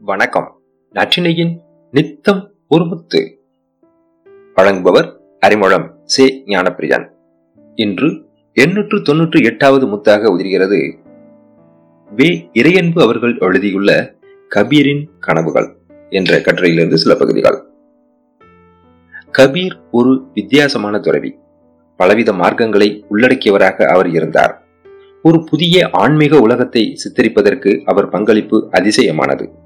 வணக்கம். நற்றினையின் நித்தம் ஒருமுத்து வழங்குபவர் அறிமுகம் சே. ஞானப்பிரியன். இன்று எண்ணூற்று தொன்னூற்று எட்டாவது முத்தாக உதிர்கிறது. வே. இறையன்பு அவர்கள் எழுதியுள்ள கபீரின் கனவுகள் என்ற கட்டுரையிலிருந்து சில பகுதிகள். கபீர் ஒரு வித்தியாசமான துறவி. பலவித மார்க்கங்களை உள்ளடக்கியவராக அவர் இருந்தார். ஒரு புதிய ஆன்மீக உலகத்தை சித்தரிப்பதற்கு அவர் பங்களிப்பு அதிசயமானது.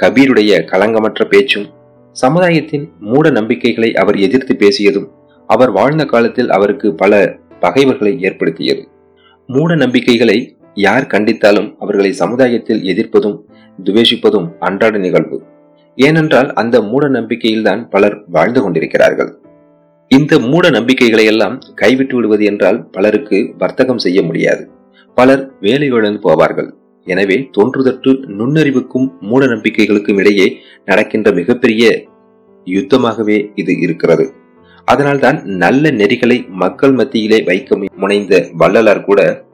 கபீருடைய களங்கமற்ற பேச்சும் சமுதாயத்தின் மூட நம்பிக்கைகளை அவர் எதிர்த்து பேசியதும் அவர் வாழ்ந்த காலத்தில் அவருக்கு பல பகைவர்களை ஏற்படுத்தியது. மூட நம்பிக்கைகளை யார் கண்டித்தாலும் அவர்களை சமுதாயத்தில் எதிர்ப்பதும் துவேஷிப்பதும் அன்றாட நிகழ்வு. ஏனென்றால் அந்த மூட நம்பிக்கையில்தான் பலர் வாழ்ந்து கொண்டிருக்கிறார்கள். இந்த மூட நம்பிக்கைகளை எல்லாம் கைவிட்டு விடுவது என்றால் பலருக்கு வர்த்தகம் செய்ய முடியாது. பலர் வேலையுடன் போவார்கள். எனவே தோன்றுதற்று நுண்ணறிவுக்கும் மூட நம்பிக்கைகளுக்கும் இடையே நடக்கின்ற மிகப்பெரிய யுத்தமாகவே இது இருக்கிறது. அதனால்தான் நல்ல நெறிகளை மக்கள் மத்தியிலே வைக்க முனைந்த வள்ளலார் கூட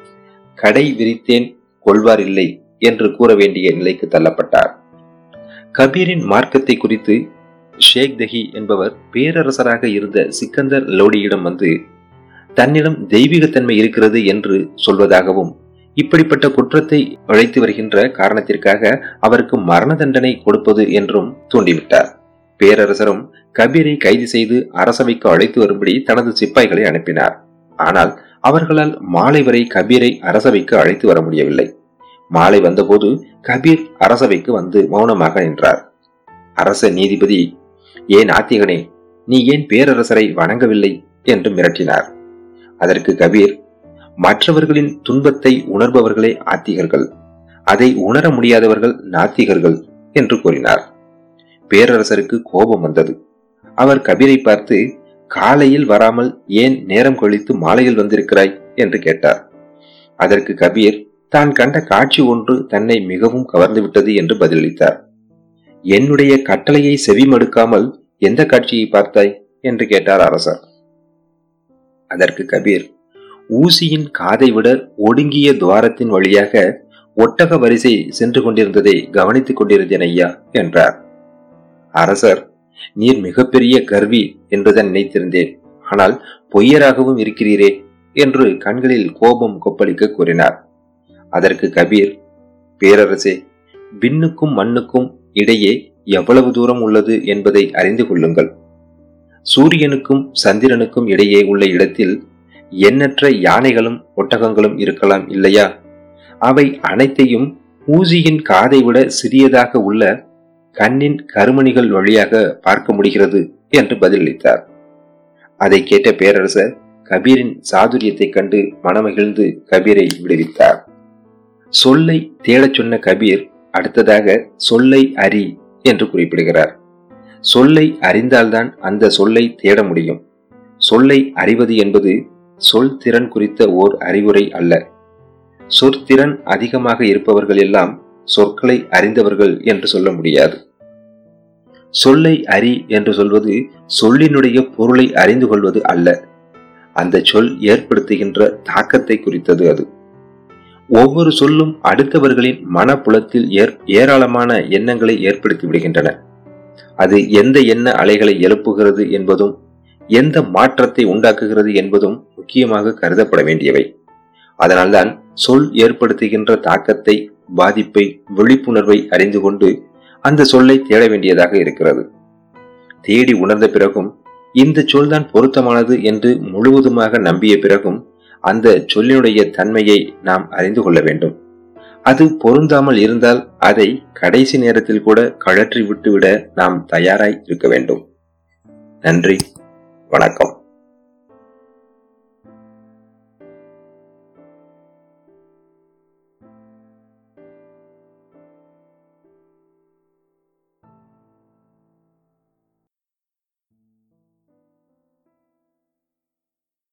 கடை விரித்தேன் கொள்வார் இல்லை என்று கூற வேண்டிய நிலைக்கு தள்ளப்பட்டார். கபீரின் மார்க்கத்தை குறித்து ஷேக் தஹி என்பவர் பேரரசராக இருந்த சிக்கந்தர் லோடியிடம் வந்து தன்னிடம் தெய்வீகத்தன்மை இருக்கிறது என்று சொல்வதாகவும் இப்படிப்பட்ட குற்றத்தை அழைத்து வருகின்ற காரணத்திற்காக அவருக்கு மரண தண்டனை கொடுப்பது என்றும் தூண்டிவிட்டார். பேரரசரும் கபீரை கைது செய்து அரசவைக்கு அழைத்து வரும்படி தனது சிப்பாய்களை அனுப்பினார். ஆனால் அவர்களால் மாலை வரை கபீரை அரசவைக்கு அழைத்து வர முடியவில்லை. மாலை வந்தபோது கபீர் அரசவைக்கு வந்து மௌனமாக நின்றார். அரச நீதிபதி ஏன் ஆத்திகனே நீ ஏன் பேரரசரை வணங்கவில்லை? என்று மிரட்டினார். அதற்கு கபீர் மற்றவர்களின் துன்பத்தை உணர்பவர்களே ஆத்திகர்கள். அதை உணர முடியாதவர்கள் நாத்திகர்கள் என்று கூறினார். பேரரசருக்கு கோபம் வந்தது. அவர் கபீரை பார்த்து காலையில் வராமல் ஏன் நேரம் கழித்து மாலையில் வந்திருக்கிறாய்? என்று கேட்டார். அதற்கு கபீர் தான் கண்ட காட்சி ஒன்று தன்னை மிகவும் கவர்ந்துவிட்டது என்று பதிலளித்தார். என்னுடைய கட்டளையை செவிமடுக்காமல் எந்த காட்சியை பார்த்தாய்? என்று கேட்டார் அரசர். அதற்கு கபீர் ஊசியின் காதை விட ஒடுங்கிய துவாரத்தின் வழியாக ஒட்டக வரிசை சென்று கொண்டிருந்ததை கவனித்துக் கொண்டிருந்தேன் ஐயா என்றார். அரசர் நீர் மிகப்பெரிய கர்வி என்றுதான் நினைத்திருந்தேன். ஆனால் பொய்யராகவும் இருக்கிறீரே என்று கண்களில் கோபம் கொப்பளிக்க கூறினார். அதற்கு கபீர் பேரரசே விண்ணுக்கும் மண்ணுக்கும் இடையே எவ்வளவு தூரம் உள்ளது என்பதை அறிந்து கொள்ளுங்கள். சூரியனுக்கும் சந்திரனுக்கும் இடையே உள்ள இடத்தில் எண்ணற்ற யானைகளும் ஒட்டகங்களும் இருக்கலாம் இல்லையா? அவை அனைத்தையும் ஊசியின் காதை விட சிறியதாக உள்ள கண்ணின் கருமணிகள் வழியாக பார்க்க முடிகிறது என்று பதிலளித்தார். அதை கேட்ட பேரரசர் கபீரின் சாதுரியத்தைக் கண்டு மனமகிழ்ந்து கபீரை விடுவித்தார். சொல்லை தேடச் சொன்ன கபீர் அடுத்ததாக சொல்லை அறி என்று குறிப்பிடுகிறார். சொல்லை அறிந்தால்தான் அந்த சொல்லை தேட முடியும். சொல்லை அறிவது என்பது சொல் திறன் குறித்த ஓர் அறிவுரை அல்ல. சொற்திறன் அதிகமாக இருப்பவர்கள் எல்லாம் சொற்களை அறிந்தவர்கள் என்று சொல்ல முடியாது. சொல்லை அறி என்று சொல்வது சொல்லினுடைய பொருளை அறிந்து கொள்வது அல்ல. அந்த சொல் ஏற்படுத்துகின்ற தாக்கத்தை குறித்தது அது. ஒவ்வொரு சொல்லும் அடுத்தவர்களின் மனப்புலத்தில் ஏராளமான எண்ணங்களை ஏற்படுத்தி விடுகின்றன. அது எந்த எண்ண அலைகளை எழுப்புகிறது என்பதும் எந்த மாற்றத்தை உண்டாக்குகிறது என்பதும் முக்கியமாக கருதப்பட வேண்டியவை. அதனால்தான் சொல் ஏற்படுத்துகின்ற தாக்கத்தை பாதிப்பை விழிப்புணர்வை அறிந்து கொண்டு அந்த சொல்லை தேட வேண்டியதாக இருக்கிறது. தேடி உணர்ந்த பிறகும் இந்த சொல்தான் பொருத்தமானது என்று முழுவதுமாக நம்பிய பிறகும் அந்த சொல்லினுடைய தன்மையை நாம் அறிந்து கொள்ள வேண்டும். அது பொருந்தாமல் இருந்தால் அதை கடைசி நேரத்தில் கூட கழற்றி விட்டுவிட நாம் தயாராய் இருக்க வேண்டும். நன்றி. வணக்கம்.